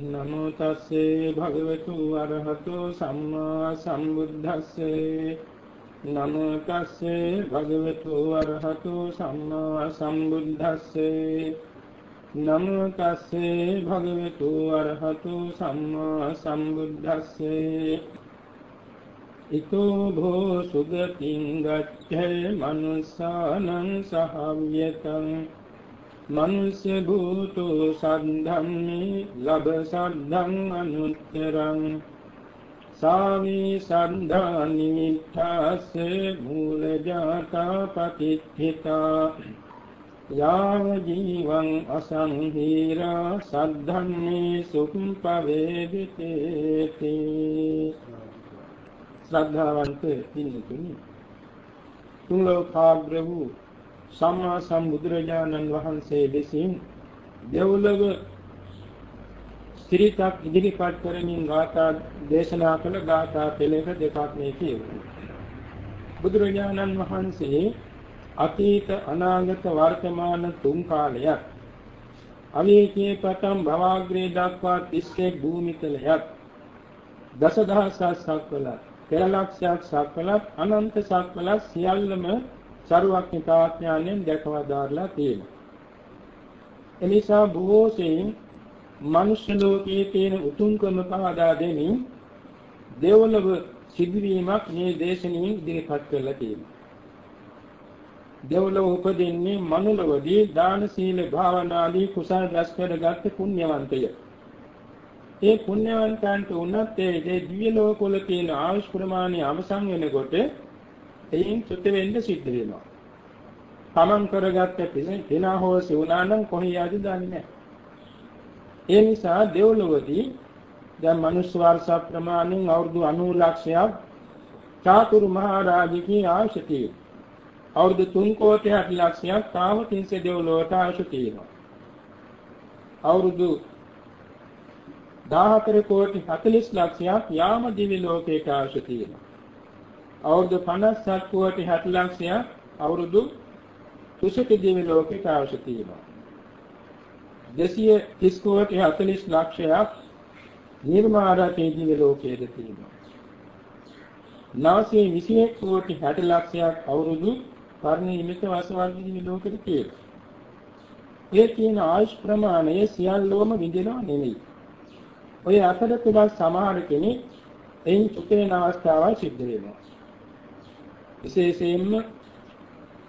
නමෝ තස්සේ භගවතු වරහතෝ සම්මා සම්බුද්දස්සේ නමෝ තස්සේ භගවතු වරහතෝ සම්මා සම්බුද්දස්සේ නමෝ තස්සේ භගවතු වරහතෝ සම්මා සම්බුද්දස්සේ ඊතෝ භෝ සුගතින් ගච්ඡේ මනුස්සානං සහව්‍යතං මනුෂ්‍ය භූතෝ සද්ධම්මේ ලබ සද්ධං අනුත්තරං. සාමී සද්ධා නිමිත්තාසේ මූල ජාතා පතිත්ථිතා යාව ජීවං අසංහීරා සද්ධම්මේ සුප්පවේදිතේති ශ්‍රද්ධාවන්ත පින්තුනි තුන් ලෝකාග්‍ර වූ සම්මා සම්බුදුරජාණන් වහන්සේ විසින් දෙව්ලොව ත්‍රිතක් ඉදිරිපත් කරමින් ගාථා දේශනා කළ ගාථා පෙළක දෙකක් මේ කියවුවා. බුදුරජාණන් වහන්සේ අතීත අනාගත වර්තමාන තුන් කාලයක් අවීචේ පතම් භවග්‍රේ දක්වා 31 භූමිතලයක් දසදහසක් සක්වලක් පෙරලක්ෂයක් සක්වලක් අනන්ත සක්වලක් සියල්ලම සරුවක්නිතාඥාණයෙන් දැකවදාරලා තියෙනවා. එනිසා බොහෝ සෙයින් මනුෂ්‍ය ලෝකයේ තියෙන උතුම්කම පහදා දෙමින් දෙවලව සිදුවීමක් මේ දේශනෙන් ඉදිරිපත් කරලා තියෙනවා. දෙවලව උපදින්නේ මනුලවදී දාන සීල භාවනාදී කුසල රැස් කරගත් පුණ්‍යවන්තය. ඒ පුණ්‍යවන්තයන්ට උනත් ඒ දිව්‍ය ලෝකවල තියෙන ආයුෂ් ප්‍රමාණය අවසන් වෙනකොට එයින් චුත වෙන්න සිද්ධ වෙනවා. තමන් කරගත්ත පින පිනා හෝ සිවුනා නම් කොහේ යද දන්නේ නැහැ. ඒ නිසා දෙව්ලොවදී දැන් මනුස්ස වර්ෂ ප්‍රමාණයෙන් අවුරුදු 90 ලක්ෂයක් චාතුරු මහා රාජකී ආශතිය. අවුරුදු 3 කෝටි 60 ලක්ෂයක් තාම තින්ස දෙව්ලොවට ආශ තියෙනවා. අවුරුදු 14 කෝටි 40 ලක්ෂයක් යාම දිවි ලෝකයට ආශ තියෙනවා. අවුරුදු 57 කෝටි 60 ලක්ෂයක් අවුරුදු තුසිත දිවි ලෝකයට අවශ්‍ය තියෙනවා. 230 කෝටි 40 ලක්ෂයක් නිර්මාණාතේ දිවි ලෝකයේ තියෙනවා. 921 කෝටි 60 ලක්ෂයක් අවුරුදු පරිණිමිත වාසවර්ග දිවි ලෝකෙට තියෙනවා. ඒ තියෙන ආයුෂ් ප්‍රමාණය සියල්ලෝම විඳිනව නෙමෙයි. ඔය අතර තුනක් සමහර කෙනෙක් එයින් චුත වෙන අවස්ථාවල් සිද්ධ වෙනවා. විශේෂයෙන්ම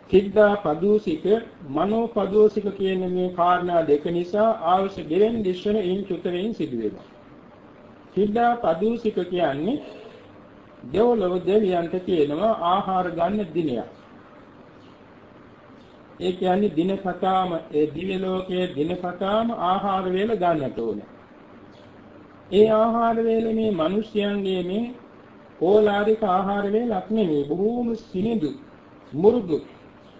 කිද්දා පදූසික මනෝ පදූසික කියන මේ කාරණා දෙක නිසා අවශ්‍ය දෙවෙන් දිශන ඉන් චුතවෙන් සිදු වෙනවා. කිද්දා පදූසික කියන්නේ දෙවලව දෙවියන්ට කියනවා ආහාර ගන්න දිනයක්. ඒ කියන්නේ දිනපතාම ඒ දිව්‍ය ලෝකයේ දිනපතාම ආහාර වේල ගන්නට ඕනේ. ඒ ආහාර වේල මේ මිනිස්යන්ගේ මේ ඕලාරික ආහාර වේලක් නෙමෙයි බොහෝම සිනිඳු මුරුදු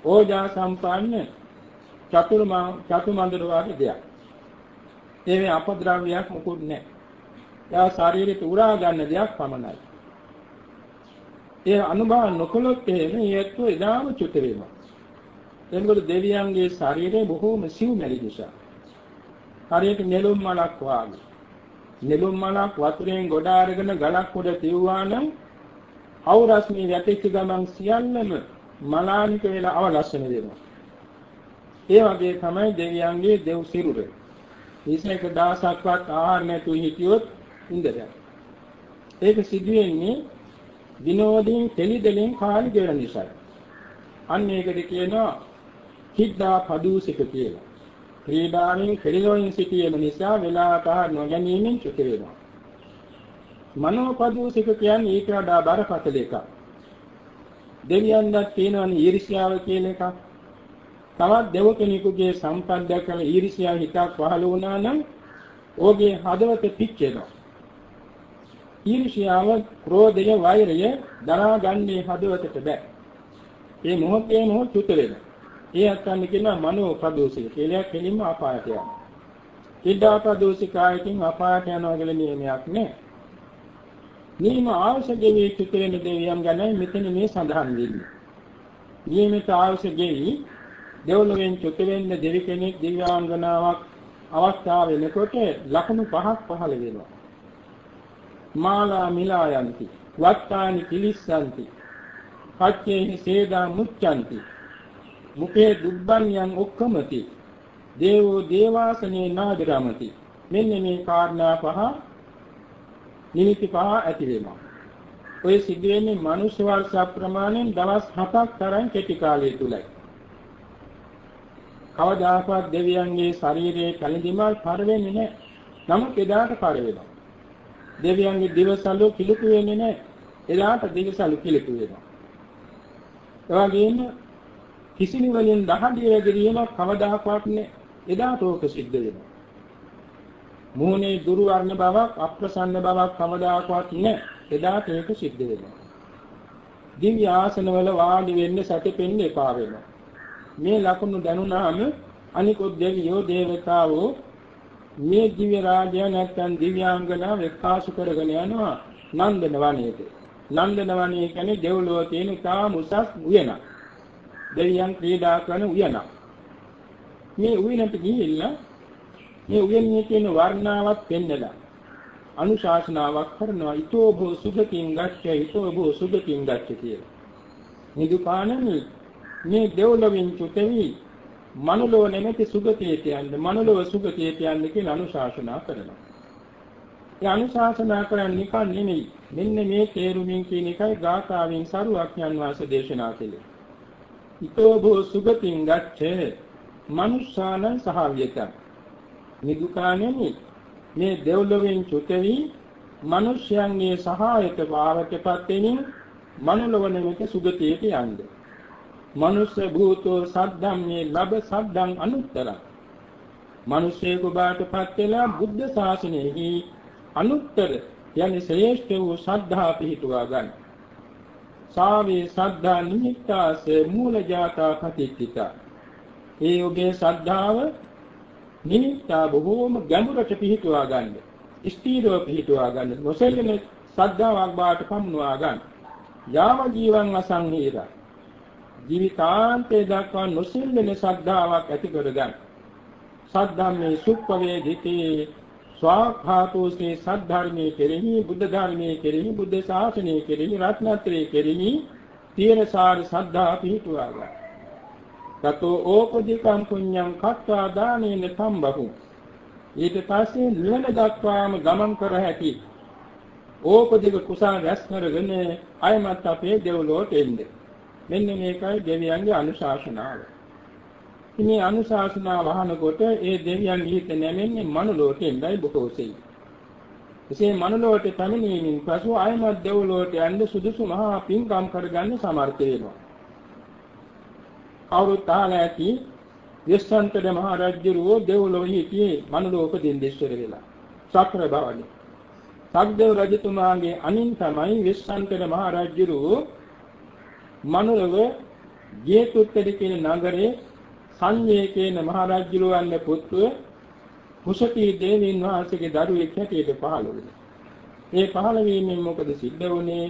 ඕජා සම්පන්න චතුර්මා චතුමන්දර වගේ දෙයක්. ඒවේ අපද්‍රව්‍යයක් මොකුත් නැහැ. යා ශරීරයට උරා ගන්න දෙයක් පමණයි. ඒ අනුභව නොකළොත් එහෙම ඒත්තු එදාම චුත වෙනවා. එනකොට දෙවියන්ගේ ශරීරය බොහෝම සිව්මැලි නිසා. හරියට නෙළුම් මලක් වාගේ. නෙළුම් මලක් වතුරෙන් ගොඩ අරගෙන ගලක් උඩ තියුවා නම් අවරස්මී වැටිච්ච ගමන් සියල්ලම මලානික වෙලා අවලස්සන දෙනවා. ඒ වගේ තමයි දෙවියන්ගේ දෙව් සිරුර. ඉස්සෙක දහසක්වත් ආහාර නැතුව හිටියොත් ඉඳලා. ඒක සිදුවෙන්නේ විනෝදයෙන් තෙලිදෙලින් කාලි ගෙවන නිසා. අන්න ඒකට කියනවා කිද්දා පදූසික කියලා. ක්‍රීඩාවෙන් කෙලිනොයින් සිටීම නිසා වෙලාවට නොගැනීමෙන් චුත වෙනවා. මනෝපදූසික කියන්නේ ඊට වඩා බරපතල එකක්. දෙවියන්වත් තියෙනවනේ ඊර්ෂ්‍යාව කියන එකක්. තවත් දෙව කෙනෙකුගේ සම්පත් දැකලා ඊර්ෂ්‍යාව හිතක් පහළ වුණා නම් ඔහුගේ හදවත පිච්චෙනවා. ඊර්ෂ්‍යාව, ක්‍රෝධය, වෛරය දරාගන්නේ හදවතට බෑ. ඒ මොහොතේ මොහොත චුත වෙනවා. ඒ අත්කන්න කියනවා මනෝ ප්‍රදෝෂික කියලා කෙලින්ම අපායට යනවා. කිඩා ප්‍රදෝෂිකායකින් අපායට යනවා කියලා නියමයක් නෑ. නියම ආවශ්‍ය ගෙවී චුත වෙන දෙවියන් ගැන මෙතන මේ සඳහන් වෙන්නේ. නියමිත ආවශ්‍ය ගෙවි දෙවලෙන් චුත වෙන්න දෙවි කෙනෙක් දිව්‍යාංගනාවක් අවස්ථාව වෙනකොට ලකුණු පහක් පහළ වෙනවා. මාලා මිලා යන්ති, වත්තානි කිලිස්සන්ති, පච්චේහි සේදා මුච්ඡanti, මුඛේ දුබ්බන්යන් ඔක්කමති, දේවෝ දේවාසනේ නාදරමති. මෙන්න මේ කාරණා පහ නිමිති පහ ඇති වෙනවා. ඔය සිදුවෙන්නේ මනුෂ්‍ය වර්ෂ ප්‍රමාණයෙන් දවස් 7ක් තරම් කෙටි කාලය තුලයි. කවදාකවත් දෙවියන්ගේ ශරීරයේ කැළඳිමල් පර වෙන්නේ නැහැ. නමුත් එදාට පර වෙනවා. දෙවියන්ගේ දිවසලු කිලුට වෙන්නේ නැහැ. එදාට දිවසලු කිලුට වෙනවා. ඒ වගේම කිසිනි වලින් දහඩිය වැගිරීමක් කවදාකවත් නැහැ. එදාට ඕක සිද්ධ වෙනවා. මූණේ දුරු වර්ණ බවක් අප්‍රසන්න බවක් කවදාකවත් නැහැ. එදාට ඒක සිද්ධ වෙනවා. දිව්‍ය ආසනවල වාඩි වෙන්න සැතපෙන්න එපා වෙනවා. මේ ලකුණු දැනුණාම අනිකුත් දෙවියෝ දේවතාවෝ මේ දිව්‍ය රාජ්‍ය නැත්නම් දිව්‍යාංගනා එක්කාසු කරගෙන යනවා නන්දන වනයේට. නන්දන වනයේ කියන්නේ දෙව්ලොව තියෙන තාම උසස් උයනක්. දෙවියන් ක්‍රීඩා කරන උයනක්. මේ උයනට ගිහිල්ලා මේ උයනේ තියෙන වර්ණාවක් පෙන්නලා අනුශාසනාවක් කරනවා ඊතෝ භෝ සුභකින් ගච්ඡ ඊතෝ භෝ සුභකින් ගච්ඡ කියලා. නිදුකාණනි මේ දෙව්ලොවින් චුතෙවි මනුලෝ නැමැති සුගතියට යන්න මනුලෝ සුගතියට යන්න කියලා අනුශාසනා කරනවා. ඒ අනුශාසනා කරන්නේ නිකන් නෙමෙයි. මෙන්න මේ තේරුමින් කියන එකයි ගාථාවෙන් සරුවක්ඥන් වාස දේශනා කළේ. ඊතෝ භෝ සුගතින් ගච්ඡේ මනුෂ්‍යානං සහවියතං. නිදුකාණෙනි මේ දෙව්ලොවෙන් චුතෙවි මිනිස්යන්ගේ සහායක භාවකපත් වෙමින් මනුලවන මෙත සුගතියට යන්නේ. මනුෂ්‍ය භූතෝ සද්ධම්මේ ලබ සද්ධං අනුත්තරං. මිනිසෙකු බාටපත් වෙලා බුද්ධ ශාසනයෙහි අනුත්තර යන්නේ ශ්‍රේෂ්ඨ වූ ශ්‍රද්ධා පිහිටුවා ගන්න. සාවේ ශ්‍රද්ධා නිමිත්තාසේ මූල ජාතා පතිත්තිතා. ඒ ඔබේ ශ්‍රද්ධාව නිමිත්තා බොහෝම ගැඹුරට පිහිටුවා ගන්න. ස්ථීරව පිහිටුවා ගන්න. නොසෙල්ලෙන ශ්‍රද්ධාවක් බාට පමුණවා ගන්න. යාම ජීවං අසංහීරා. ජීවිතාන්තේ දක්වා නොසෙල්ලෙන ශ්‍රද්ධාවක් ඇති කරගන්න. සද්ධම්මේ සුප්පවේදිතේ ස්වාඛාතෝසේ සද්ධර්මයේ කෙරෙහි බුද්ධ ධර්මයේ කෙරෙහි බුද්ධ ශාසනයේ කෙරෙහි රත්නත්‍රයේ කෙරෙහි තියෙන සාර ශ්‍රද්ධා පිහිටුවා ගන්න. තතෝ ඕපදිකම් පුඤ්ඤං කତ୍වා දානේන සම්බහු ඊට පස්සේ නිවන දක්වාම ගමන් කර හැකි ඕපදික කුසල රැස් කරගෙන අයමත් අපේ දෙව්ලොවට එන්නේ. මෙන්න මේකයි දෙවියන්ගේ අනුශාසනාව. මේ අනුශාසනාව වහනකොට ඒ දෙවියන් ගිහිත් නැමෙන්නේ මනුලොවට එන්නයි බොහෝ සෙයි එසේ මනුලොවට පැමිණීමෙන් පසු අයමත් දෙව්ලොවට යන්න සුදුසු මහා පින්කම් කරගන්න සමර්ථ වෙනවා කවුරුත් අහලා ඇති යස්සන්තද මහ රජුරෝ දෙව්ලොවෙහි හිටියේ මනුලෝ උපදින්න ඉස්සර වෙලා. සක්‍ර බවනි. සක්දේව රජතුමාගේ අනින් තමයි විස්සන්තද මහ රජුරෝ මනුලව ජේතුත්තර කියන නගරේ සංජය කියන මහ රජුරවන්ගේ පුත්‍රය කුසති දේවීන් වහන්සේගේ දරුවෙක් හැටියට පහළ වුණා. මේ පහළ වීමෙන් මොකද සිද්ධ වුනේ?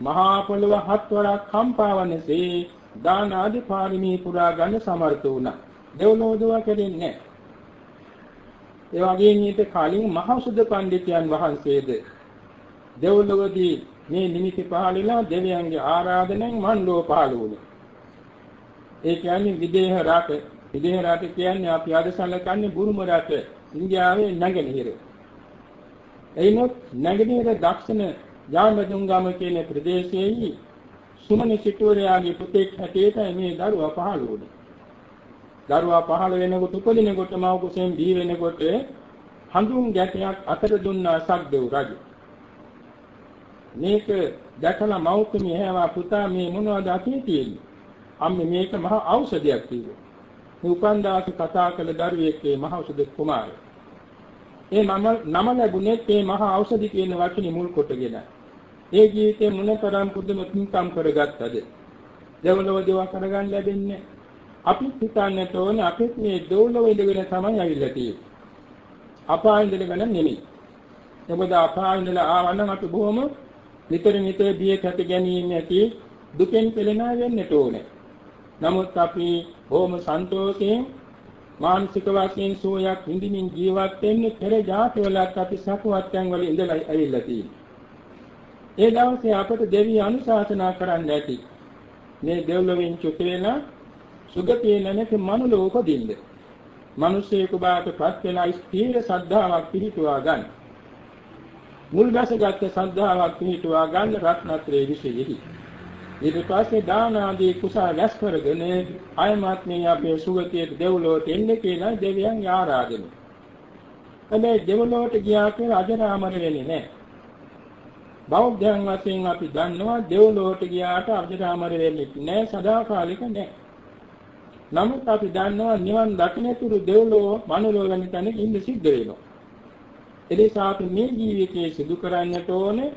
මහා පොළව හත්වරක් කම්පා වනසේ දාන ආදී පාරමී පුරා ගන්න සමර්ථ වුණා. දෙව්ලෝදුව කෙරෙන්නේ නැහැ. ඒ වගේම ඊට කලින් මහෞෂධ පඬිතුයන් වහන්සේද දෙව්ලොවදී මේ නිමිති පහළලා දෙවියන්ගේ ආරාධනෙන් මන්ලෝ පහළ වුණා. ඒ කියන්නේ විදේහ රට. විදේහ රට කියන්නේ අපි අද සැලකන්නේ බුරුම රට. ඉන්දියාවේ නැගෙනහිර. එයිනොත් නැගෙනහිර දක්ෂිණ යාමදුංගම කියන ප්‍රදේශයේ සුමන සිටුවරයාගේ පුතෙක් හැටියට මේ දරුවා පහළ වුණේ. දරුවා පහළ වෙනකොට උපදිනකොට මව කුසෙන් දී වෙනකොට හඳුන් ගැටයක් අතට දුන්නා සක්දෙව් රජු. මේක දැකලා මව්තුමිය හැවා පුතා මේ මොනවද අතේ තියෙන්නේ? අම්මේ මේක මහා ඖෂධයක් කිව්වා. මේ උපන්දාස කතා කළ දරුවෙක් මේ මහා ඖෂධ කුමාරය. ඒ නම නම ලැබුණේ මේ මහා ඖෂධි කියන වචනේ මුල් කොටගෙන. ඒ ජීවිතේ මොනතරම් පුදුම පින්කම් කරගත්තද? දෙවලව දේවා කරගන්න ලැබෙන්නේ. අපි හිතන්නට ඕනේ අපිත් මේ දෙවලව ඉඳගෙන තමයි ඇවිල්ලා තියෙන්නේ. අපාය ඉඳගෙන නෙමෙයි. මොකද අපාය ඉඳලා ආවනම් අපි බොහොම නිතර නිතර බිය කැටි ගැනීම ඇති දුකෙන් පෙළෙනා වෙන්නට ඕනේ. නමුත් අපි බොහොම සන්තෝෂයෙන් මානසික වශයෙන් සෝයක් විඳින්න ජීවත් වෙන්නේ පෙර ජාතිවලත් අපි සකුවත්යන් වල ඉඳලා ඇවිල්ලා තියෙනවා. ඒ දවසේ අපට දෙවි අනුශාසනා කරන්න ඇති. මේ දෙව්ලොවෙන් චුත වෙලා සුගතියේ නැමැති මනුලෝ උපදින්න. මිනිසෙකු බාටපත් වෙලා ස්ථීර සද්ධාාවක් පිහිටුවා ගන්න. මුල් බැසගත් සද්ධාාවක් පිහිටුවා ගන්න රත්නත්‍රයේ විශේෂයි. ඊට පස්සේ දාන ආදී කුසල රැස් කරගෙන අයමත් මේ අපේ සුගතියට දෙව්ලොවට එන්න කියලා දෙවියන් ආරාධනය. හැබැයි දෙව්ලොවට ගියා කියලා අජරාමර වෙන්නේ නැහැ. බෞද්ධයන් වශයෙන් අපි දන්නවා දෙව්ලොවට ගියාට අජරාමර වෙන්නේ නැහැ සදාකාලික නැහැ. නමුත් අපි දන්නවා නිවන් දකින්නතුරු දෙව්ලොව මනුලොව වෙන තැනක ඉන්න සිද්ධ වෙනවා. එනිසා අපි මේ ජීවිතයේ සිදු කරන්නට ඕනේ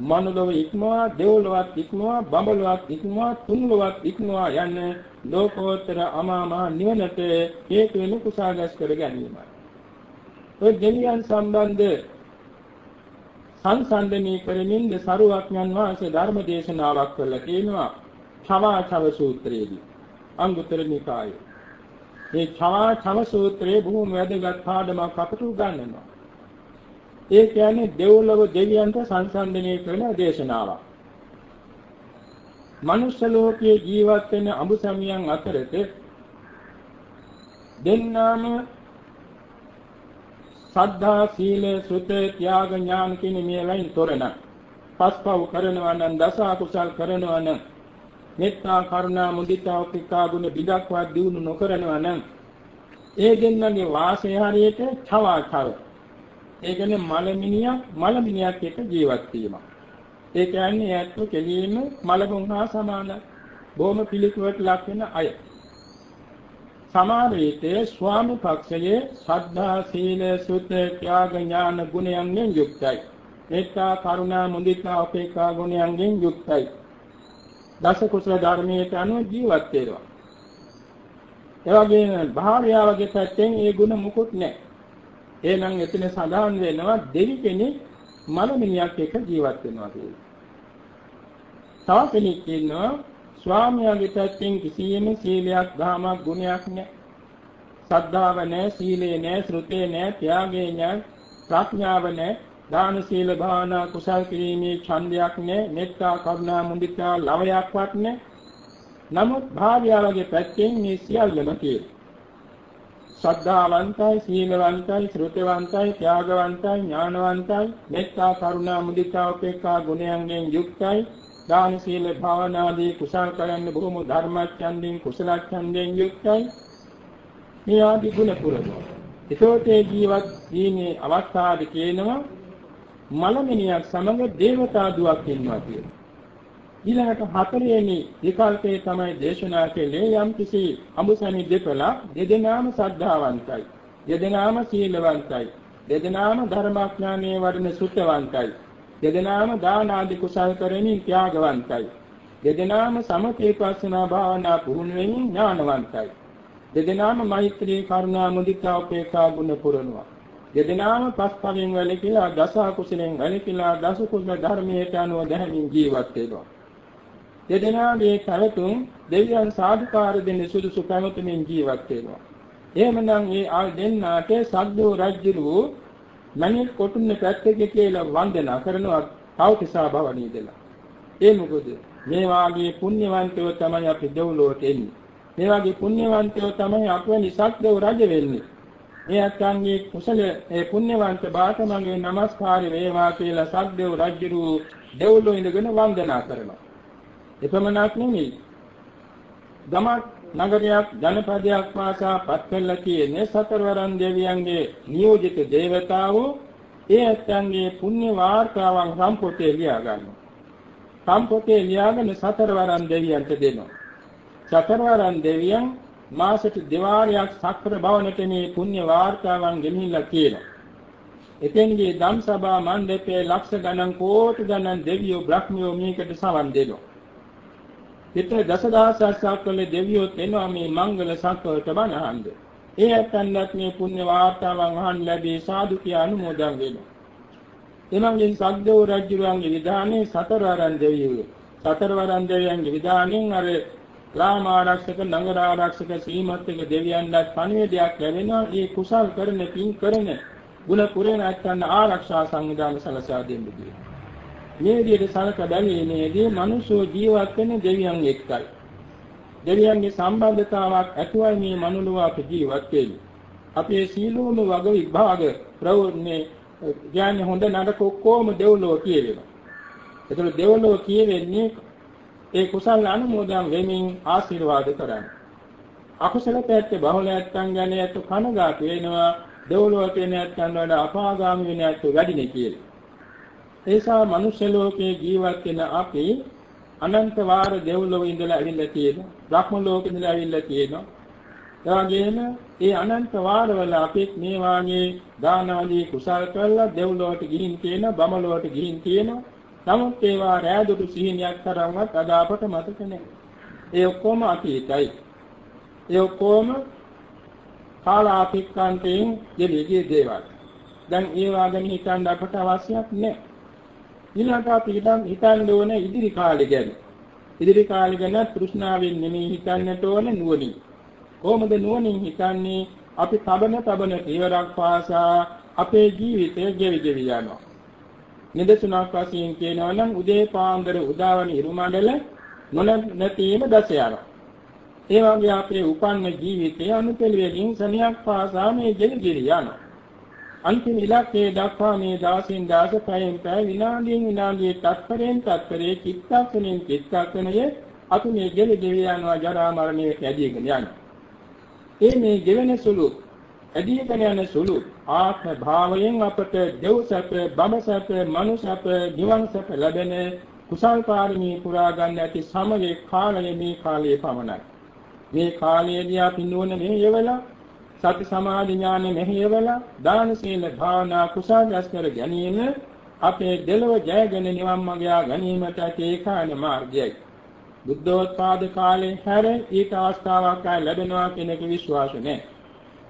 මනුලොව ඉක්මවා දෙව්ලොවත් ඉක්මවා බඹලොවත් ඉක්මවා තුන්ලොවත් ඉක්මවා යන ලෝකෝත්තර අමාමහ නිවනට හේතු වෙන කුසාගස් කර ගැනීමයි. ඔය දෙවියන් සම්බන්ධ සංසන්දනී කරමින් සරුවක්ඥන් වහන්සේ ධර්ම දේශනාවක් කළා කියනවා චවාචව සූත්‍රයේදී. අංගුත්තර නිකායේ. මේ චවාචව සූත්‍රයේ බොහොම වැදගත් පාඩමක් අපට උගන්වනවා. ඒ කියන්නේ දෙව්ලොව දෙවියන්ට සංසන්දනය කරන දේශනාවක්. මනුෂ්‍ය ලෝකයේ ජීවත් වෙන අඹසමියන් අතරත දෙන්නාම සද්ධා සීල සුත ත්‍යාග ඥාන කියන මේ වයින් තොරණ පස්පව් කරනවා නම් දස අකුසල් කරනවා නම් මෙත්තා කරුණා මුදිතා උපේක්ඛා ගුණ බිදක්වත් දිනු නොකරනවා නම් ඒ දෙන්නගේ වාසය හරියට චවා චව ඒ කියන්නේ මලමිනියක් මලමිනියක් එක්ක ජීවත් වීම. ඒ කියන්නේ ඇත්ත කෙලින්ම මලගුණ හා සමානයි. බොහොම පිළිකුවට ලක් වෙන අය. සමාන විටේ ස්වාමි පක්ෂයේ ශ්‍රද්ධා සීල සුත ත්‍යාග ඥාන ගුණයන්ගෙන් යුක්තයි. මේකා කරුණා මුදිතා උපේක්ඛා ගුණයන්ගෙන් යුක්තයි. දස කුසල ධර්මයට අනුව ජීවත් වෙනවා. ඒ වගේම භාර්යාවගේ පැත්තෙන් ඒ ගුණ මුකුත් නැහැ. එහෙනම් එතන සඳහන් වෙනවා දෙවි කෙනෙක් මලමිනියක් එක්ක ජීවත් වෙනවා කියලා. තව කෙනෙක් ඉන්නවා ස්වාමියාගේ පැත්තෙන් කිසියම් සීලයක්, ධාමයක්, ගුණයක් නැහැ. සද්ධාව නැහැ, සීලය නැහැ, ශ්‍රුතේ නැහැ, ත්‍යාගය නැහැ, ප්‍රඥාව නැහැ, දාන සීල භාවනා කුසල් කිරීමේ ඡන්දයක් නැහැ, මෙත්තා කරුණා මුදිතා ලවයක්වත් නැහැ. නමුත් භාර්යාවගේ පැත්තෙන් මේ සියල්ලම තියෙනවා. ශ්‍රද්ධාවන්තයි, සීලවන්තයි, ශ්‍රුතවන්තයි, ත්‍යාගවන්තයි, ඥානවන්තයි, මෙත්තා කරුණා මුදිතා උපේක්ඛා ගුණයන්ගෙන් යුක්තයි. දාන සීල භාවනාදී කුසල් කරන්න බොහොම ධර්මච්ඡන්දෙන් කුසලච්ඡන්දෙන් යුක්තයි. මේ ආදී ගුණ පුරනවා. ඒකෝටේ ජීවත් වීමේ අවස්ථාවේ කියනවා මලමිනියක් සමග දේවතා දුවක් ඉන්නවා කියලා. ඊළඟට හතරවෙනි විකල්පේ තමයි දේශනා කළේ යම් කිසි අමුසනි දෙපළ දෙදෙනාම ශ්‍රද්ධාවන්තයි දෙදෙනාම සීලවන්තයි දෙදෙනාම ධර්මාඥානයේ වඩන සුත්තවන්තයි දෙදෙනාම දාන ආදී කුසල් කරමින් ත්‍යාගවන්තයි දෙදෙනාම සමථේපස්සනා භාවනා පුහුණු වෙමින් ඥානවන්තයි දෙදෙනාම මෛත්‍රී කරුණා මුදිතා උපේක්ඛා ගුණ පුරනවා දෙදෙනාම පස්පවෙන් වැළකීලා දස කුසලෙන් වැළකීලා දස කුසල ධර්මයට අනුව දැහැමින් ජීවත් වෙනවා. දෙදෙනාගේ පැවතුම් දෙවියන් සාධුකාර දෙන්න සුදුසු පැවතුමින් ජීවත් වෙනවා. එහෙමනම් මේ ආ දෙන්නාට සද්දෝ රජ්ජුරු මණික් කොටුන්න පැත්තක කියලා වන්දනා කරනවා තවතිසා භවණීදලා. ඒ මොකද මේ වාගේ පුණ්‍යවන්තයෝ තමයි අපි දෙව්ලොවට එන්නේ. මේ වාගේ පුණ්‍යවන්තයෝ තමයි අපේ සත්දෝ රජ වෙන්නේ. මේ අත්ංගේ කුසල ඒ පුණ්‍යවන්ත බාතමගේ নমස්කාර වේවා කියලා සද්දෝ රජ්ජුරු දෙව්ලොව ඉඳගෙන වන්දනා කරනවා. එපමණක් නෙමෙයි. ගමක් නගරයක් ජනපදයක් වාසා පත් කළා කියන්නේ සතරවරන් දෙවියන්ගේ නියෝජිත දේවතාවෝ ඒ ඇත්තන්ගේ පුණ්‍ය වාර්තාවන් සම්පොතේ ලියා ගන්නවා. සම්පොතේ ලියාගෙන සතරවරන් දෙවියන්ට දෙනවා. සතරවරන් දෙවියන් මාසෙට දෙවාරයක් සක්‍ර භවනට මේ පුණ්‍ය වාර්තාවන් ගෙනිහිල්ලා කියනවා. එතෙන්ගේ ධම් සභා මණ්ඩපයේ ලක්ෂ ගණන් කෝටි ගණන් දෙවියෝ බ්‍රහ්මියෝ මේකට සවන් දෙනවා. පිටර දසදහසක් සක්වල දෙවියොත් එනවා මේ මංගල සක්වලට බණ අහන්න. ඒ ඇත්තන්වත් මේ පුණ්‍ය වාර්තාවන් අහන්න ලැබී සාදු කිය අනුමෝදන් වෙනවා. එමඟින් සග්දේව රජුගේ විධානයේ සතරවරන් දෙවියෝ සතරවරන් දෙවියන්ගේ විධානයෙන් අර ග්‍රාම ආරක්ෂක නගර ආරක්ෂක ශ්‍රීමත්ක දෙවියන්වත් පණිවිඩයක් ලැබෙනවා මේ කුසල් කරන පින් කරන ගුණ පුරේන අත්යන් ආරක්ෂා සංවිධාන සලසා දෙන්නේ. මේ විදිහට සලක බැලීමේදී මිනිසෝ ජීවත් වෙන දෙවියන් එක්කයි. දෙවියන්ගේ සම්බන්ධතාවක් ඇතුවයි මේ මනුලුව අපි ජීවත් වෙන්නේ. අපේ සීලෝම වග විභාග ප්‍රවෘන්නේ කියන්නේ හොඳ නරක ඔක්කොම දෙව්ලොව කියවෙනවා. ඒතර දෙව්ලොව කියවෙන්නේ ඒ කුසල අනුමෝදන් වෙමින් ආශිර්වාද කරන්නේ. අකුසල පැත්තේ බහුල නැත්තන් ගැන ඇත්ත කනගාටු වෙනවා දෙව්ලොව කියන නැත්තන් වල අපාගාමී වෙන ඇත්ත වැඩිනේ කියලා. ඒසා මනුෂ්‍ය ලෝකේ ජීවත් වෙන අපි අනන්ත වාර දෙව්ලොව ඉඳලා ඇවිල්ලා තියෙනවා. බ්‍රහ්ම ලෝකෙ ඉඳලා ඇවිල්ලා තියෙනවා. එවැගේම ඒ අනන්ත වාරවල අපෙක් මේ වාගේ දානවලී කුසල් කරලා දෙව්ලොවට ගිහින් තියෙන බමලොවට ගිහින් තියෙනවා. නමුත් ඒවා රැඳුණු සිහිනයක් තරම්වත් අද අපට මතක නැහැ. ඒ ඔක්කොම අතීතයි. ඒ ඔක්කොම කාලාපික්කාන්තයෙන් යෙදී දේවල්. දැන් ඒවා ගැන හිතන්න අපට අවශ්‍යයක් නැහැ. ඊළඟට අපි හිතන්න ඕනේ ඉදිරි කාලේ ගැන. ඉදිරි කාලේ ගැන තෘෂ්ණාවෙන් නෙමෙයි හිතන්නට ඕනේ නුවණින්. කොහොමද නුවණින් හිතන්නේ අපි තබන තබන පියවරක් පාසා අපේ ජීවිතය ගෙවි ගෙවි යනවා. නිදසුනක් වශයෙන් කියනවා නම් උදේ පාන්දර උදාවන ඉරුමඩල නොනැතීම දස යනවා. ඒ වගේ අපේ උපන්න ජීවිතය අනුපෙළවෙලින් සනියක් පාසා මේ ගෙවි ගෙවි යනවා. අන්තිම ඉලක්කයේ දක්වා මේ දවසින් දවස පැයෙන් පැය විනාඩියෙන් විනාඩියේ තත්පරයෙන් තත්පරයේ චිත්තක්ෂණයෙන් චිත්තක්ෂණයේ අපි මේ ගෙවි ගෙවි යනවා ජරා මරණයට ඇදීගෙන යනවා. ඒ මේ ගෙවෙන සුළු ඇදීගෙන යන සුළු ආත්ම භාවයෙන් අපට දෙව් සැප, බඹ සැප, මනු සැප, නිවන් සැප ලැබෙන කුසල් පාරමී පුරා ගන්න ඇති සමයේ කාලය මේ කාලයේ පමණයි. මේ කාලයේදී අපි නුවණ මෙහෙයවලා සති සමාධි ඥාන මෙහෙයවලා දාන සීල භාවනා කුසල් රැස් කර ගැනීම අපේ දෙලොව ජයගෙන නිවන් මඟ යා ගැනීමට ඒකාන මාර්ගයයි. බුද්ධෝත්පාද කාලේ හැර ඊට අවස්ථාවක් ආය ලැබෙනවා කියන එක විශ්වාස නැහැ.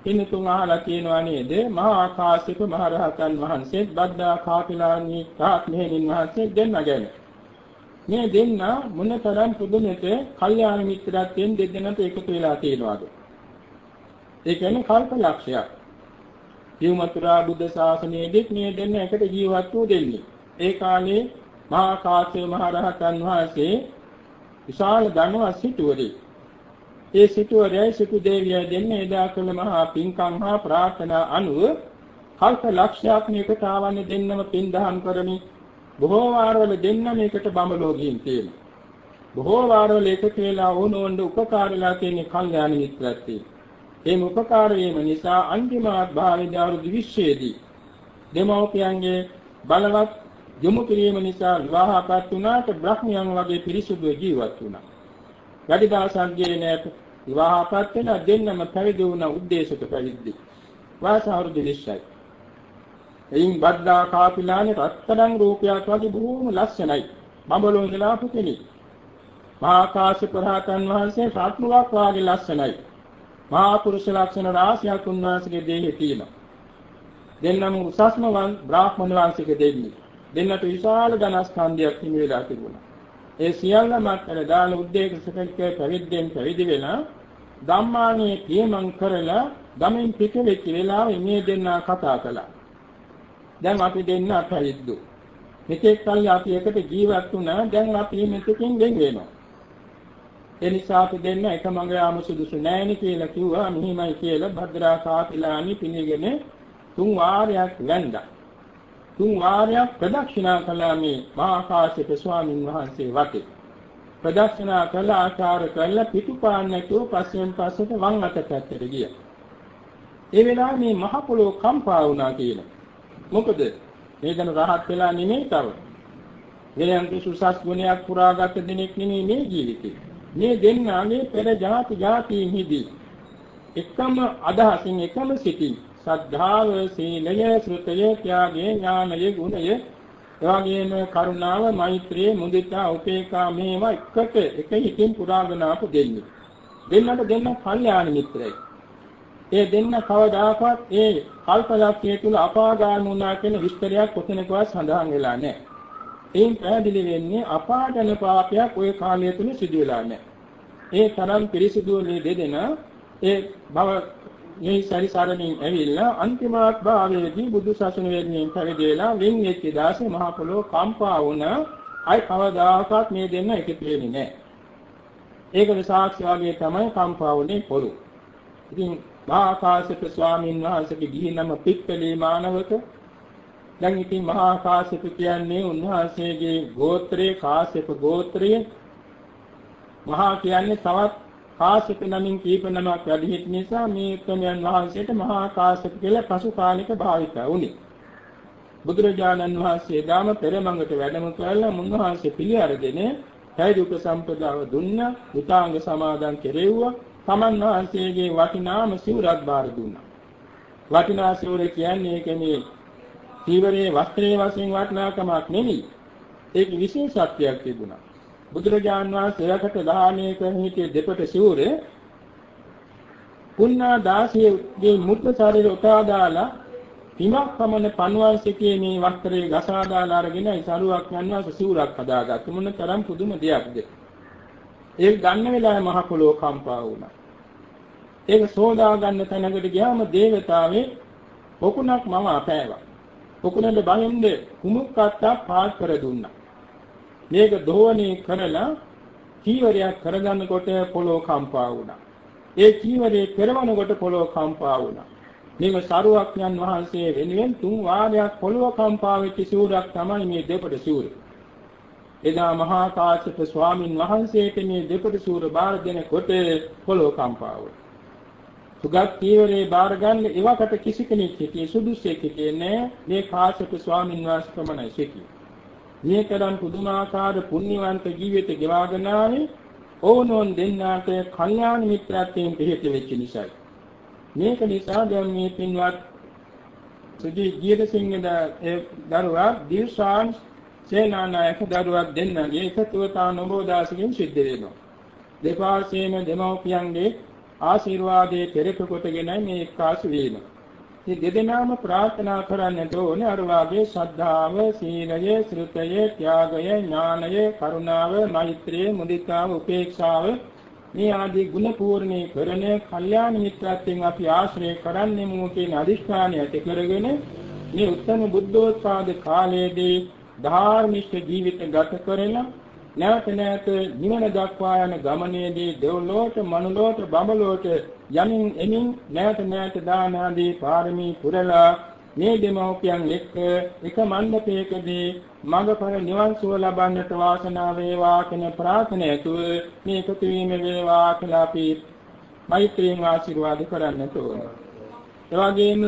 ඉන්නතුන් අහලා තියෙනවා නේද? මහා ආකාශික මහ රහතන් වහන්සේ බද්දා කාපිලානි තාත් මෙහෙණින් වහන්සේ දෙන්න ගැන. මේ දෙන්න මොනතරම් පුදුමෙට කල්යාණ මිත්‍රත්වයෙන් දෙදෙනාට එකතු වෙලා තියෙනවද? ඒ කියන්නේ කල්ප ලක්ෂයක්. ජීවමතුරා බුද්ධ ශාසනයේදී මේ දෙන්න එකට ජීවත් වූ දෙන්නේ. ඒ කාලේ මහා කාශ්‍යප මහ රහතන් වහන්සේ විශාල ධනවත් සිටුවරේ. ඒ සිටුවරයයි සිටු දේවිය දෙන්නේ එදා කළ මහා පින්කම් හා ප්‍රාර්ථනා අනුව කල්ප ලක්ෂයක් මේකට ආවන්නේ දෙන්නම පින් දහම් කරමින් බොහෝ වාරවල දෙන්න මේකට බඹලෝ ගින් තියෙනවා. බොහෝ වාරවල එකතු වෙලා ඕනෝන්ද උපකාරලා තියෙන කල්යාණ මිත්‍රත්වයේ. මේ උපකාර වීම නිසා අන්තිමවත් භාවයේදී අවුරුදු 20 දී දෙමෝපියන්ගේ බලවත් යොමු කිරීම නිසා විවාහපත් වුණාට බ්‍රහ්මයන් වගේ පිරිසුදු ජීවත් වුණා. වැඩි දවසක් ගියේ නැත විවාහපත් වෙන දෙන්නම පැවිදි වුණ උද්දේශක පැවිදි. වාස අවුරුදු 20යි. එයින් බද්දා කාපිලානේ රත්තරන් රූපයක් වගේ බොහෝම ලස්සනයි. බඹලෝ ඉඳලා පුතෙනි. මහා කාශ්‍යප රහතන් වහන්සේ රත්නුවක් වාගේ ලස්සනයි. මහා පුරුෂ ලක්ෂණ රාශියක් උන්වහන්සේගේ දෙහි තියෙනවා. දෙන්නම උසස්ම වන් බ්‍රාහ්මණ වංශික දෙන්නේ. දෙන්නට විශාල ධනස්කන්ධයක් හිමි වෙලා තිබුණා. ඒ සියල්ලම අතර දාන උද්දේශකකේ පැවිද්දෙන් පැවිදි වෙලා ධම්මානේ පියමන් කරලා ගමෙන් පිට වෙච්ච වෙලාවෙ මේ දෙන්නා කතා කළා. දැන් අපි දෙන්න අතරිද්දු. මෙතෙක් කල් අපි එකට ජීවත් වුණා දැන් අපි මෙතකින් වෙන් වෙනවා. ඒ නිසා අපි දෙන්න එක මඟ යාම සුදුසු නෑනේ කියලා කිව්වා. මෙහිමයි කියලා භද්‍රා කාපිලානි පිළිගෙන තුන් වාරයක් වැන්දා. තුන් වාරයක් ප්‍රදක්ෂිනා කළා මේ මහා කාශ්‍යප ස්වාමින් වහන්සේ වටේ. ප්‍රදක්ෂිනා කළ ආචාර කළ පිටුපාන්න නැතුව පස්සෙන් පස්සට වම් අත පැත්තට ගියා. ඒ වෙලාවේ මේ මහ පොළොව කම්පා වුණා කියලා. මොකද මේ දන රහත් වෙලා නෙමෙයි තව. වෙනයන් කිසුසස් ගුණයක් පුරාගත් දෙනෙක් නෙමෙයි මේ ජීවිතේ. මේ දෙන්නාගේ පෙර ජාති ජාතීන්හිදී එකම අදහසින් එකම සිටින් සද්ධාව, සීලය, ශ්‍රුතය, ත්‍යාගය, ඥානය, ගුණය, එවාගෙම කරුණාව, මෛත්‍රිය, මුදිතා, උපේක්ඛා මේවා එකට එක හිතින් පුරාගෙන ආපු දෙන්නේ. දෙන්නට දෙන්න කල්යාණ මිත්‍රයි. ඒ දෙන්න කවදාකවත් ඒ කල්පලක්ෂය තුල අපාගාමී වුණා කියන විස්තරයක් කොතනකවත් සඳහන් වෙලා නැහැ. එයින් පැහැදිලි වෙන්නේ අපාදන පාපයක් ওই කාලය තුල සිදු වෙලා නැහැ. ඒ තරම් පිරිසිදු මේ දෙදෙනා ඒ භව මේ සැරිසරමින් ඇවිල්ලා අන්තිමවත් භාවයේදී බුදු සසුන වෙන්නේ පරිදේලා වින් වෙච්ච දාසේ මහ පොළොව කම්පා වුණා අය කවදාකවත් මේ දෙන්න එකතු වෙන්නේ නැහැ. ඒකද සාක්ෂි වගේ තමයි කම්පා වුණේ පොළොව. ඉතින් මහා කාශ්‍යප ස්වාමීන් වහන්සේගේ ගිහි නම පිප්පලී මානවක දැන් ඉතින් මහා කාශ්‍යප කියන්නේ උන්වහන්සේගේ ගෝත්‍රයේ කාශ්‍යප ගෝත්‍රයේ මහා කියන්නේ තවත් කාශ්‍යප නමින් කීප නමක් වැඩි හිට නිසා මේ උත්තරයන් වහන්සේට මහා කාශ්‍යප කියලා පසු කාලික භාවිත වුණේ. බුදුරජාණන් වහන්සේ දාම පෙරමඟට වැඩම කළා මුන්වහන්සේ පිළි අරගෙන පැවිදි උපසම්පදාව දුන්නා, උතාංග සමාදන් කෙරෙව්වා, තමන් වහන්සේගේ වටිනාම සිවුරක් බාර දුන්නා. වටිනා සිවුර කියන්නේ කියන්නේ සීවරයේ වස්ත්‍රයේ වශයෙන් වටිනාකමක් නෙමෙයි. ඒක විශේෂත්වයක් තිබුණා. බුදුරජාන් වහන්සේකට දානය කරන හිටියේ දෙපට සිවුරේ පුන්නා දාසියගේ මුත්‍ර ශරීර උටා දාලා හිමක් පමණ පන්වංශකයේ මේ වස්ත්‍රයේ ගසා දාලා අරගෙන ඒ සරුවක් යනවා සිවුරක් හදාගත්ත මොන තරම් පුදුම දෙයක්ද ඒක ගන්න වෙලාවේ මහ පොළොව කම්පා වුණා ඒක සෝදා ගන්න තැනකට ගියාම දේවතාවේ පොකුණක් මම අපෑවා පොකුණෙන් බහින්ද කුමුක්කත්තා පාත් කර දුන්නා මේක දෝවණේ කරලා කීවරයක් කරගන්නකොට පොළොව කම්පා වුණා ඒ කීවරේ පෙරවනකොට පොළොව කම්පා වුණා මෙම සරුවක්ඥන් වහන්සේ වෙනුවෙන් තුන් වාරයක් පොළොව කම්පා වෙච්ච සිවුරක් තමයි මේ දෙපට සිවුර. එදා මහා කාශ්‍යප ස්වාමින් වහන්සේට මේ දෙපට සිවුර බාර දෙනකොට පොළොව කම්පා වුණා. සුගත් පීවරේ බාර ගන්න එවකට කිසි කෙනෙක් හිටියේ සුදුසෙක් හිටියේ නෑ මේ කාශ්‍යප ස්වාමින් වහන්සේ පමණයි සිටියේ. මේ තරම් පුදුමාකාර පුණ්‍යවන්ත ජීවිත ගෙවාගෙන ආවේ ඕනෝන් දෙන්නාට කල්යාණ මිත්‍රත්වයෙන් පිහිට වෙච්ච නිසායි. මේක නිසා දැන් මේ පින්වත් සුජී ජීරසිංහද ඒ දරුවා දිල්ෂාන් සේනානායක දරුවක් දෙන්නගේ එකතුවතා නබෝදාසකින් සිද්ධ වෙනවා. දෙපාර්ශ්වයේම දෙමව්පියන්ගේ ආශිර්වාදයේ පෙරක කොටගෙනයි මේ එක්කාසු වීම. මේ දෙදෙනාම ප්‍රාර්ථනා කරන්නට ඕනේ අර වාගේ ශ්‍රද්ධාව, සීලය, ශ්‍රුතය, ත්‍යාගය, ඥානය, කරුණාව, මෛත්‍රිය, මුදිතාව, උපේක්ෂාව මේ ආදී ගුණ පූර්ණේ කරන කල්යාණ මිත්‍රත්වයෙන් අපි ආශ්‍රය කරන්නේ මෝ කියන අදිෂ්ඨානය ඇති කරගෙන මේ උත්තම බුද්ධෝත්පාද කාලයේදී ධාර්මික ජීවිත ගත කරලා නැවත නැවත නිවන දක්වා යන ගමනේදී දෙව්ලොවට මනුලොවට බඹලොවට යමින් එමින් නැවත නැවත දාන ආදී පාරමී පුරලා මේ දෙමෝපියන් එක්ක එක මණ්ඩපයකදී මඟඵල නිවන් සුව ලබන්නට වාසනාව වේවා කියන ප්‍රාර්ථනාව මේ එකතු වීම වේවා කියලා අපි මෛත්‍රියෙන් ආශිර්වාද කරන්නට ඕන. ඒ වගේම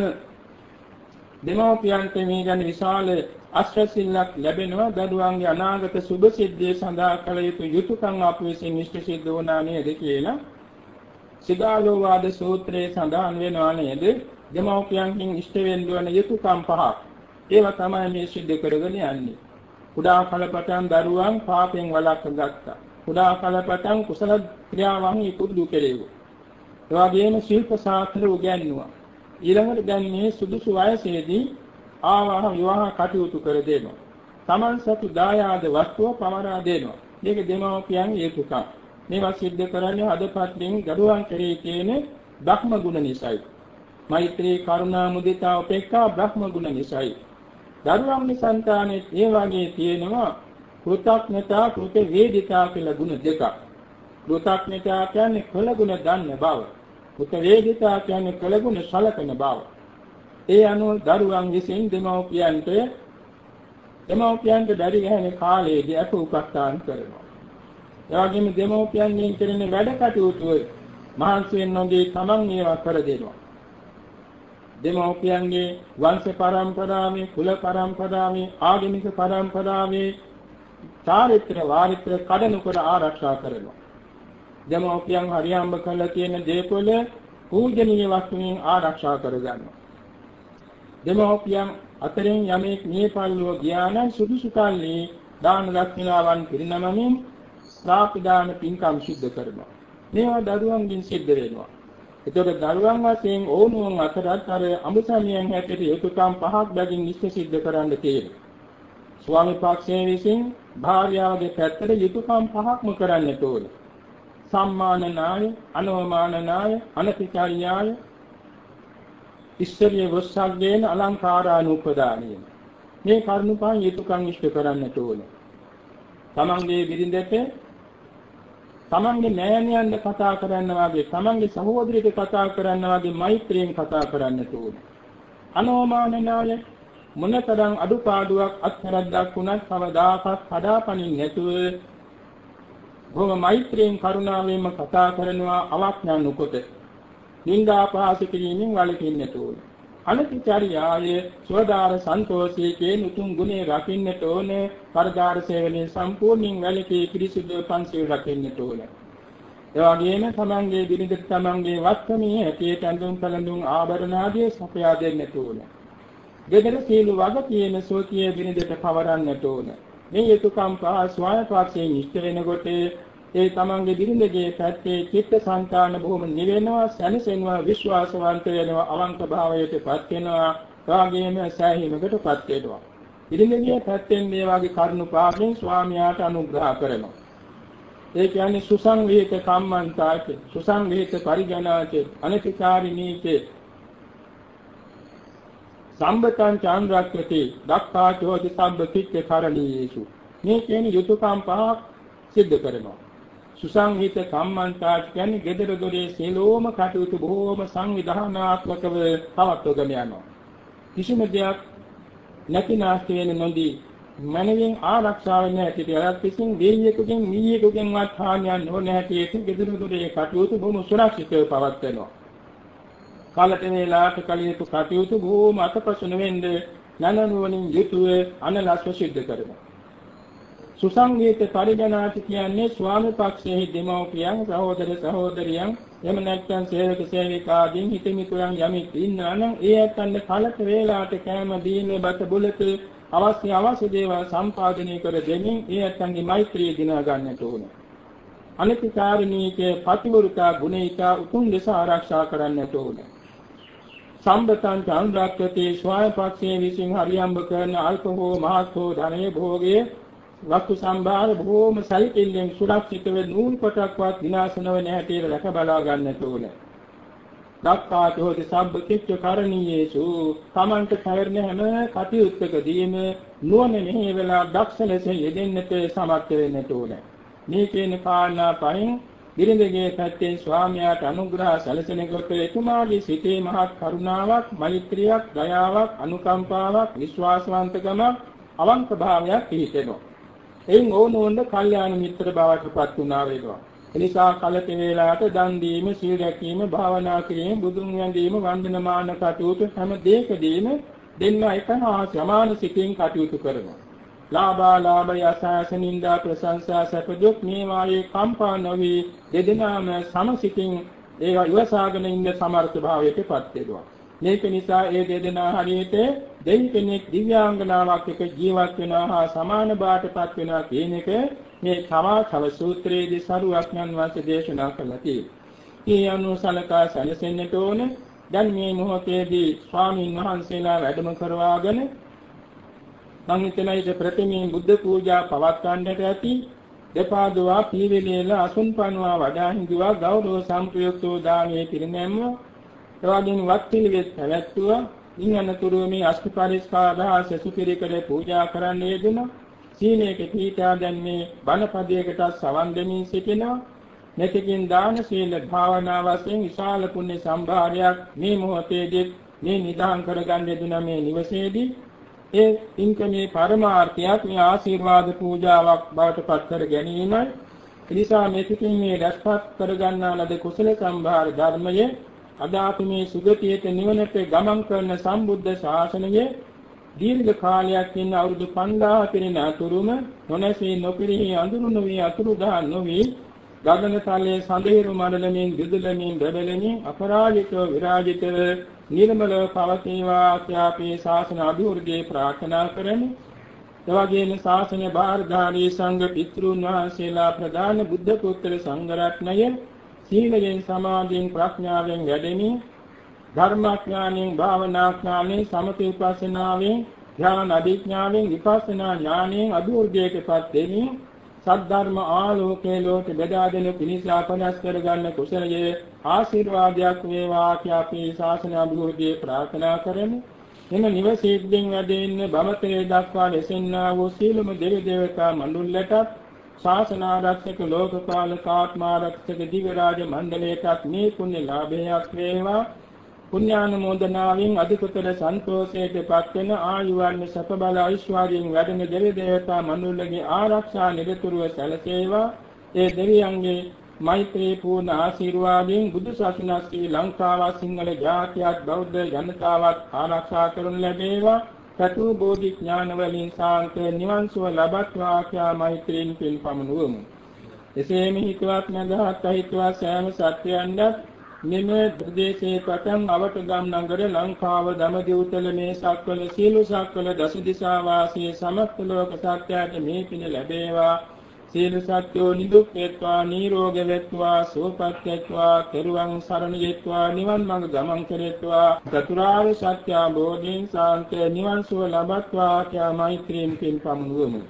දෙමෝපියන්ට මේ ගැන විශාල අශ්‍රසිල්ලක් ලැබෙනවා දරුවන්ගේ අනාගත සුභ සිද්ධිය සඳහා කළ යුතු යුතුයකම් අප විසින් ඉෂ්ට සිද්ධ වුණා නේද කියලා සිගාලෝවාද සූත්‍රයේ සඳහන් වෙනවා නේද දෙමෝපියන්ගෙන් ඉෂ්ට වෙන්න ඕන යුතුයකම් පහක් ඒවා තමයි මේ සිද්ධ කරගෙන යන්නේ කුඩා කලපටන් දරුවන් පාපෙන් වළක්ව ගත්තා. කුඩා කලපටන් කුසල ක්‍රියාවන් ඉපුරුදු කෙරෙව්වා. ඒ වගේම ශිල්ප ශාස්ත්‍ර උගන්වුවා. ඊළඟට දැන් මේ සුදුසු වයසේදී ආවාහ විවාහ කටයුතු කර දෙනවා. Taman සතු දායාද වස්තුව පවරා දෙනවා. මේක දෙමව්පියන් හේතුකම්. මේවා සිද්ධ කරන්නේ අදපත්ෙන් ගරුවන් කෙරේ කියන බ්‍රහ්ම ගුණ නිසායි. මෛත්‍රී කරුණා මුදිතා උපේක්ඛා බ්‍රහ්ම ගුණ නිසායි. දරුවන්ගේ సంతානෙත් ඒ වගේ තියෙනවා කෘතඥතා කෘත වේදිතා කියලා ගුණ දෙකක්. කෘතඥතා කියන්නේ කළගුණ දන්න බව. කෘත වේදිතා කියන්නේ කළගුණ සලකන බව. ඒ අනුව දරුවන් විසින් දෙමව්පියන්ට දෙමව්පියන්ට බැරි ගැහෙන කාලයේදී අත උපස්ථාන කරනවා. ඒ වගේම දෙමව්පියන්ගෙන් කරන වැඩ කටයුතු මහන්සි වෙනෝගේ තමන් ඒවා කර දෙනවා. දෙමෝපියන්ගේ වංශ පරම්පරාවේ කුල පරම්පරාවේ ආගමික පරම්පරාවේ චාරිත්‍ර වාරිත්‍ර කඩනු කර ආරක්ෂා කරනවා. දෙමෝපියන් හරියම්බ කළ තියෙන දේපොළ පූජනීය වස්තුන් ආරක්ෂා කරගන්නවා. දෙමෝපියන් අතරින් යමෙක් මේ පල්ලුව ගියානම් සුදුසු කල්ලි දාන දක්ෂිනාවන් පිරිනමමින් ශ්‍රාපදාන පින්කම් සිද්ධ කරනවා. මේවා දරුවන්ගෙන් සිද්ධ වෙනවා. එතකොට දරුවන් වශයෙන් ඕනුවන් අතරත් අර අමුසමියන් හැටියට යුතුයකම් පහක් බැගින් ඉෂ්ට සිද්ධ කරන්න තියෙනවා. ස්වාමි පක්ෂයේ විසින් භාර්යාවගේ පැත්තට යුතුයකම් පහක්ම කරන්නට ඕනේ. සම්මානනාය අනවමානනාය අනතිචාරියාය ඉස්සරිය වස්සග්ගේන අලංකාරානුපදානිය මේ කරුණු පහ යුතුයකම් ඉෂ්ට කරන්නට ඕනේ. තමන්ගේ බිරිඳට තමන්ගේ නෑනියන්ට කතා කරන්න වගේ තමන්ගේ සහෝදරියට කතා කරන්න වගේ මෛත්‍රියෙන් කතා කරන්නට ඕනේ. අනෝමානනාය මොනතරම් අඩුපාඩුවක් අත්හැරද්දක් වුණත් කවදාකවත් හදාපනින් නැතුව බොහොම මෛත්‍රියෙන් කරුණාවෙන්ම කතා කරනවා අවඥා නොකොට. නිന്ദාපාස කිරීමෙන් වළකින්නට ඕන. අනතිචාරියාය සෝදාර සන්තෝෂයේ උතුම් ගුණේ රකින්නට ඕන. පරදාර සේවනයේ සම්පූර්ණයෙන් වැළකී පිරිසිදු පන්සිල් රකින්නට ඕන. ඒ වගේම තමන්ගේ බිරිඳට තමන්ගේ වස්ත්‍රමේ ඇටියට ඇඳුම් කලඳුම් ආභරණ ආදී සපයා දෙන්නට ඕන. ගෙදර සීල වගකීම සෝතිය බිරිඳට පවරන්නට ඕන. මේ යුතුයකම් පහ ස්වයංපක්ෂයෙන් ඉෂ්ට වෙනකොට ඒ තමන්ගේ බිරිඳගේ පැත්තේ චිත්ත සංකාන බොහොම නිවෙනවා සැනසෙනවා විශ්වාසවන්ත වෙනවා අවංක භාවයටපත් වෙනවා රාගයෙන් සෑහීමකටපත් වෙනවා. බිරිඳගේ පැත්තෙන් මේ වගේ කරුණු පාඩෙන් ස්වාමියාට අනුග්‍රහ කරනවා. ඒ කියන්නේ සුසංවේත කම්මන්තාච සුසංවේත පරිජනාච අනතිකාරිනීච සම්බතං චාන්ද්‍රක්කති දක්ඛා චෝති සම්බ කිච්ච කරණීයේසු මේ කියන යුතුයකම් පහක් සිද්ධ කරනවා. සුසංහිත කම්මන්තාච කියන්නේ gedara dore සියලෝම කටයුතු බොහෝම සංවිධානාත්මකව පවත්වගෙන යනවා. කිසිම දෙයක් නැති නාස්ති වෙන නොදී මනවින් ආරක්ෂා වෙන හැටියට අරත් කිසිම දෙයියෙකුගෙන් මීයෙකුගෙන්වත් හානියක් නොවන හැටියට gedara dore කටයුතු බොහොම සුරක්ෂිතව පවත්වනවා. කාලට වේලාවට කලියුතු කටයුතු බොහොම අතපසු නොවෙන්නේ නනනුවණින් යුතුව අනලස්ව සිද්ධ කරනවා. සුසංගීත පරිජනාති කියන්නේ ස්වාමි පක්ෂයේ දෙමව්පියන් සහෝදර සහෝදරියන් එහෙම නැත්නම් සේවක සේවිකාදීන් හිතමිතුරන් යමෙක් ඉන්නා නම් ඒ ඇත්තන්ට කලක වේලාවට කෑම දීම බත බුලත අවශ්‍ය අවශ්‍ය දේවල් සම්පාදනය කර දෙමින් ඒ ඇත්තන්ගේ මෛත්‍රිය දිනා ගන්නට ඕන. අනිත්‍යකාරිණීකේ පතිවෘතා ගුණීතා උතුම් ලෙස ආරක්ෂා කරන්නට ඕන. සම්බතං චන්ද්‍රක්කති ස්වාය පක්ෂයේ විසින් හරියම්බ කරන අල්ප හෝ මහත් හෝ ධනයේ භෝගයේ වස්තු සම්භාර බොහෝම සැලකිල්ලෙන් සුරක්ෂිතව නූල් කොටක්වත් විනාශ නොවන හැටියට රැක බලා ගන්නට ඕන. දක්ඛාතෝති සබ්බ කිච්ච කරණීයේසු තමන්ට පැවරෙන හැම කටයුත්තකදීම නුවණ මෙහි වෙලා දක්ෂ ලෙස යෙදෙන්නට සමර්ථ වෙන්නට ඕන. මේ කියන කාරණා පහෙන් බිරිඳගේ පැත්තෙන් ස්වාමියාට අනුග්‍රහ සැලසෙනකොට එතුමාගේ සිතේ මහත් කරුණාවක්, මෛත්‍රියක්, දයාවක්, අනුකම්පාවක්, විශ්වාසවන්තකමක්, අවංක භාවයක් පිහිටෙනවා. එයින් ඕනෝන්ද කල්යාණ මිත්‍ර බවට පත් වුණා වේවා. එනිසා කලක වේලාවට දන් දීම, සීල රැකීම, භාවනා කිරීම, බුදුන් වැඳීම, වන්දනමාන කටයුතු හැම දෙයකදීම දෙන්න එක හා සමාන සිතින් කටයුතු කරනවා. ලාභා ලාභ යසාස නින්දා ප්‍රශංසා සැප දුක් මේ වායේ කම්පා නොවි දෙදෙනාම සමසිතින් ඒවා ඉවසාගෙන ඉන්න සමර්ථ භාවයට පත් වෙනවා. මේක නිසා ඒ දෙදෙනා හරියට දෙවි කෙනෙක් දිව්‍යාංගනාවක් එක්ක ජීවත් වෙනවා හා සමාන බාටපත් වෙනවා කියන එක මේ තවාචව සූත්‍රයේදී සරුවක්ඥන් වහන්සේ දේශනා කළා තියෙනවා. මේ අනුසලකා සැලසෙන්නට ඕන දැන් මේ මොහොතේදී ස්වාමීන් වහන්සේලා වැඩම කරවාගෙන මම හිතනයිද ප්‍රතිමේ බුද්ධ පූජා පවත්වන්නට ඇති දෙපා දුවා පීවිලේල අසුන් පනවා වඩා හිඳුවා ගෞරව සම්ප්‍රයුක්තෝ දානයේ පිරිනැම්ම එවැගේම වත් පිළිවෙත් පැවැත්වුවා. ඉන් අනතුරුව මේ අෂ්ටපරිස්කාරා සසුපිරිකඩ පූජා කරන්න යෙදුණා. සීලයක පීඨා දැන් මේ බණපදයකට සවන් දෙමින් සිටිනවා. මෙතකින් දාන සීල භාවනා වශයෙන් විශාල පුණ්‍ය සම්භාරයක් මේ මොහොතේදී මේ නිදාන් කරගන්න යෙදුණ මේ නිවසේදී ඒ ඉන්කමේ පරමාර්ථයක් මේ ආශිර්වාද පූජාවක් බවට පත් කර ගැනීමයි. එනිසා මේ සිටින් මේ රැස්පත් කරගන්නා ලද කුසල සම්භාර ධර්මයේ අද අපි මේ සුගතියට නිවනට ගමන් කරන සම්බුද්ධ ශාසනයේ දීර්ඝ කාලයක් ඉන්න අවුරුදු 5000 පිරින අතුරුම නොනැසී නොපිරිහි අඳුරු නොවි අතුරුදහන් නොවි ගගනතලයේ සඳහිරු මඩලමින් දිදුලමින් බබලමින් අපරාජිතව විරාජිතව නිර්මලව පවතිවා ආපේ ශාසන අභිවෘද්ධිය ප්‍රාර්ථනා කරමි. එවැගේම ශාසන බාරධාරී සංඝ පිතෘන් වහන්සේලා ප්‍රදාන බුද්ධ පුත්‍ර සංඝ රත්නය සීලයෙන් සමාධියෙන් ප්‍රඥාවෙන් වැඩෙමින් ධර්මාඥානෙන් භාවනාඥානෙන් සමථ විපස්සනාවෙන් ඥාන අධිඥානෙන් විපස්සනා ඥානෙන් අභිවෘද්ධියටපත් වෙමින් සද්ධර්ම ආලෝකයේ ලෝක බෙදා දෙන පිණිස අපනස් කරගන්න කුසලයේ ආශිර්වාදයක් වේවා කියා අපි ශාසන අභිවෘද්ධිය ප්‍රාර්ථනා කරමු. එම නිවසේදී වැඩෙන්න බමතේ දක්වා ලෙසෙන්නා වූ සීලම දෙවි දේවතා මඬුල්ලටත් ශාසන ආරක්ෂක ලෝකපාලක ආත්මාරක්ෂක දිව්‍ය රාජ මණ්ඩලයටත් මේ පුණ්‍ය ලාභයක් වේවා. පුණ්‍යානුමෝදනාවෙන් අධිකතර සන්තෝෂයට පත්වෙන ආයුවන් සප බල ඓශ්වර්යයෙන් වැඩෙන දෙවි දේවතා මනුල්ලගේ ආරක්ෂා නිරතුරුව සැලසේවා ඒ දෙවියන්ගේ මෛත්‍රී පූර්ණ ආශිර්වාදයෙන් බුදු සසුන ශ්‍රී ලංකාව සිංහල ජාතියත් බෞද්ධ ජනතාවත් ආරක්ෂා කරනු ලැබේවා සතු බෝධි ඥාන වලින් සාන්ත නිවන් සුව ලබත්වා ආඛ්‍යා මෛත්‍රීන් පින් පමනුවමු එසේම හිතවත් නැදහත් අහිතවත් සෑම සත්‍යයන්වත් මෙම ප්‍රදේශයේ පටන් අවටගම් නගර ලංකාව දමදිවුතල මේ සක්වල සීල සක්වල දස දිසා වාසී සමස්ත ලෝක සත්‍යයට මේ පින ලැබේවා. සීල සත්‍යෝ නිදුක් වේත්වා නිරෝග වේත්වා සුවපත් වේත්වා කෙරුවන් සරණ යෙත්වා නිවන් මඟ ගමන් කෙරෙත්වා. චතුරාර්ය සත්‍ය අවබෝධයෙන් සාන්ත නිවන් සුව ලබත්වා ආ මෛත්‍රීන් පින් පමුණුවමු.